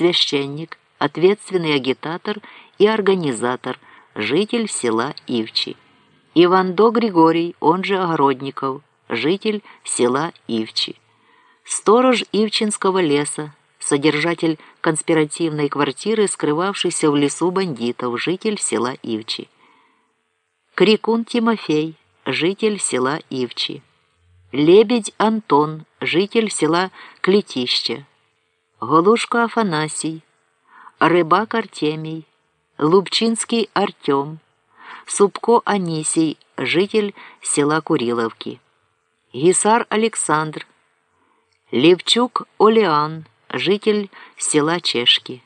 священник, ответственный агитатор и организатор, житель села Ивчи. Ивандо Григорий, он же Огородников, житель села Ивчи. Сторож Ивчинского леса, содержатель конспиративной квартиры, скрывавшийся в лесу бандитов, житель села Ивчи. Крикун Тимофей, житель села Ивчи. Лебедь Антон, житель села Клетище. Голушко Афанасий, Рыбак Артемий, Лубчинский Артем, Супко Анисий, житель села Куриловки. Гисар Александр, Левчук Олеан, житель села Чешки.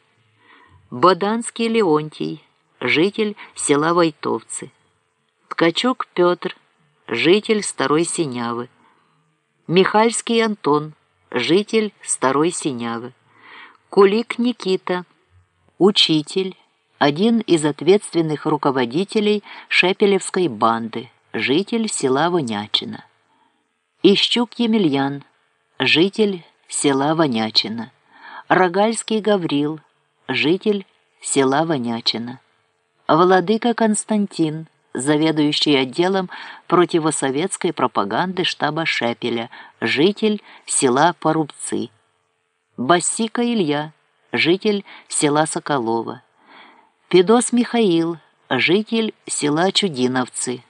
Боданский Леонтий, житель села Войтовцы. Ткачук Петр, житель Старой Синявы. Михальский Антон, житель Старой Синявы. Кулик Никита, учитель, один из ответственных руководителей Шепелевской банды, житель села Вонячина. Ищук Емельян, житель села Вонячина. Рогальский Гаврил, житель села Вонячина. Владыка Константин, заведующий отделом противосоветской пропаганды штаба Шепеля, житель села Порубцы. Басика Илья, житель села Соколова. Педос Михаил, житель села Чудиновцы.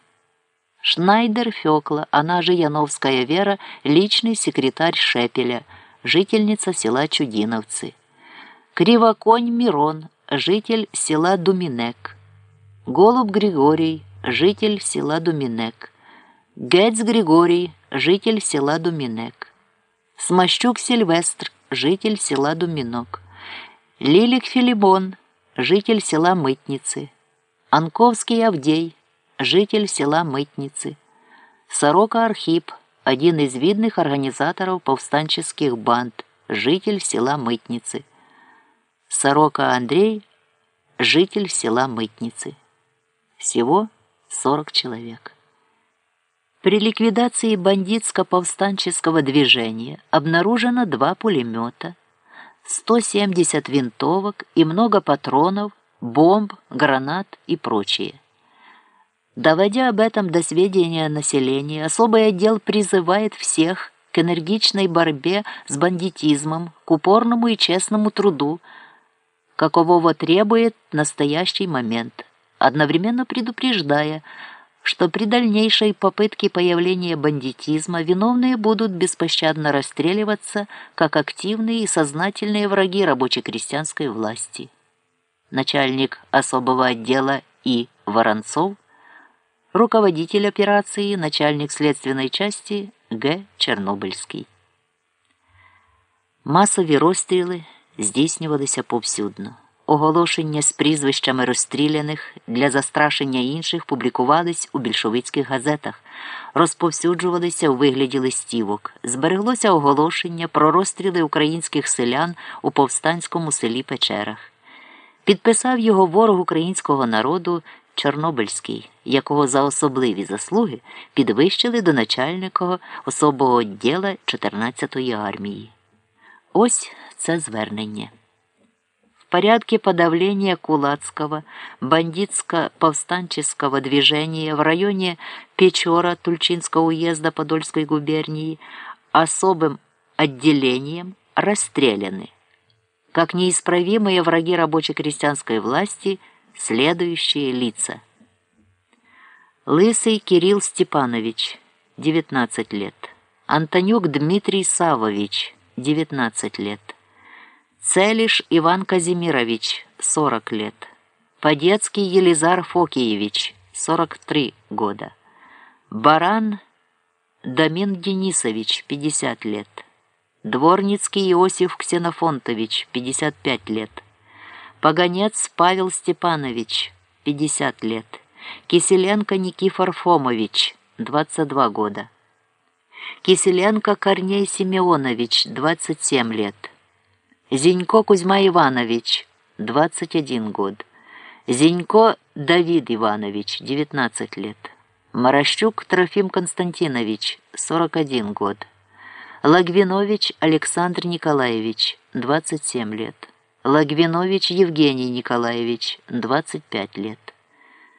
Шнайдер Фёкла, она же Яновская Вера, личный секретарь Шепеля, жительница села Чудиновцы. Кривоконь Мирон, житель села Думинек. Голуб Григорий, житель села Думинек. Гец Григорий, житель села Думинек. Смощук Сильвестр, житель села Думинок. Лилик Филибон, житель села Мытницы. Анковский Авдей, житель села Мытницы, Сорока Архип, один из видных организаторов повстанческих банд, житель села Мытницы, Сорока Андрей, житель села Мытницы. Всего 40 человек. При ликвидации бандитско-повстанческого движения обнаружено два пулемета, 170 винтовок и много патронов, бомб, гранат и прочее. Доводя об этом до сведения населения, особый отдел призывает всех к энергичной борьбе с бандитизмом, к упорному и честному труду, какового требует настоящий момент, одновременно предупреждая, что при дальнейшей попытке появления бандитизма виновные будут беспощадно расстреливаться как активные и сознательные враги рабоче-крестьянской власти. Начальник особого отдела И. Воронцов руководитель операции, начальник следственной части Г. Чернобильський. Масові розстріли здійснювалися повсюдно. Оголошення з прізвищами розстріляних для застрашення інших публікувались у більшовицьких газетах, розповсюджувалися у вигляді листівок. Збереглося оголошення про розстріли українських селян у повстанському селі Печерах. Підписав його ворог українського народу Чорнобильський, якого за особливі заслуги підвищили до начальника особого відділа 14-ї армії. Ось це звернення. Порядке подавления кулацкого, бандитско-повстанческого движения в районе Печора Тульчинского уезда Подольской губернии особым отделением расстреляны, как неисправимые враги рабоче-крестьянской власти – Следующие лица. Лысый Кирилл Степанович, 19 лет. Антонюк Дмитрий Савович, 19 лет. Целиш Иван Казимирович, 40 лет. Подецкий Елизар Фокиевич, 43 года. Баран Дамин Денисович, 50 лет. Дворницкий Иосиф Ксенофонтович, 55 лет. Погонец Павел Степанович, 50 лет. Киселенко Никифор Фомович, 22 года. Киселенко Корней Семенович, 27 лет. Зинько Кузьма Иванович, 21 год. Зинько Давид Иванович, 19 лет. Морощук Трофим Константинович, 41 год. Лагвинович Александр Николаевич, 27 лет. Лагвинович Евгений Николаевич, 25 лет.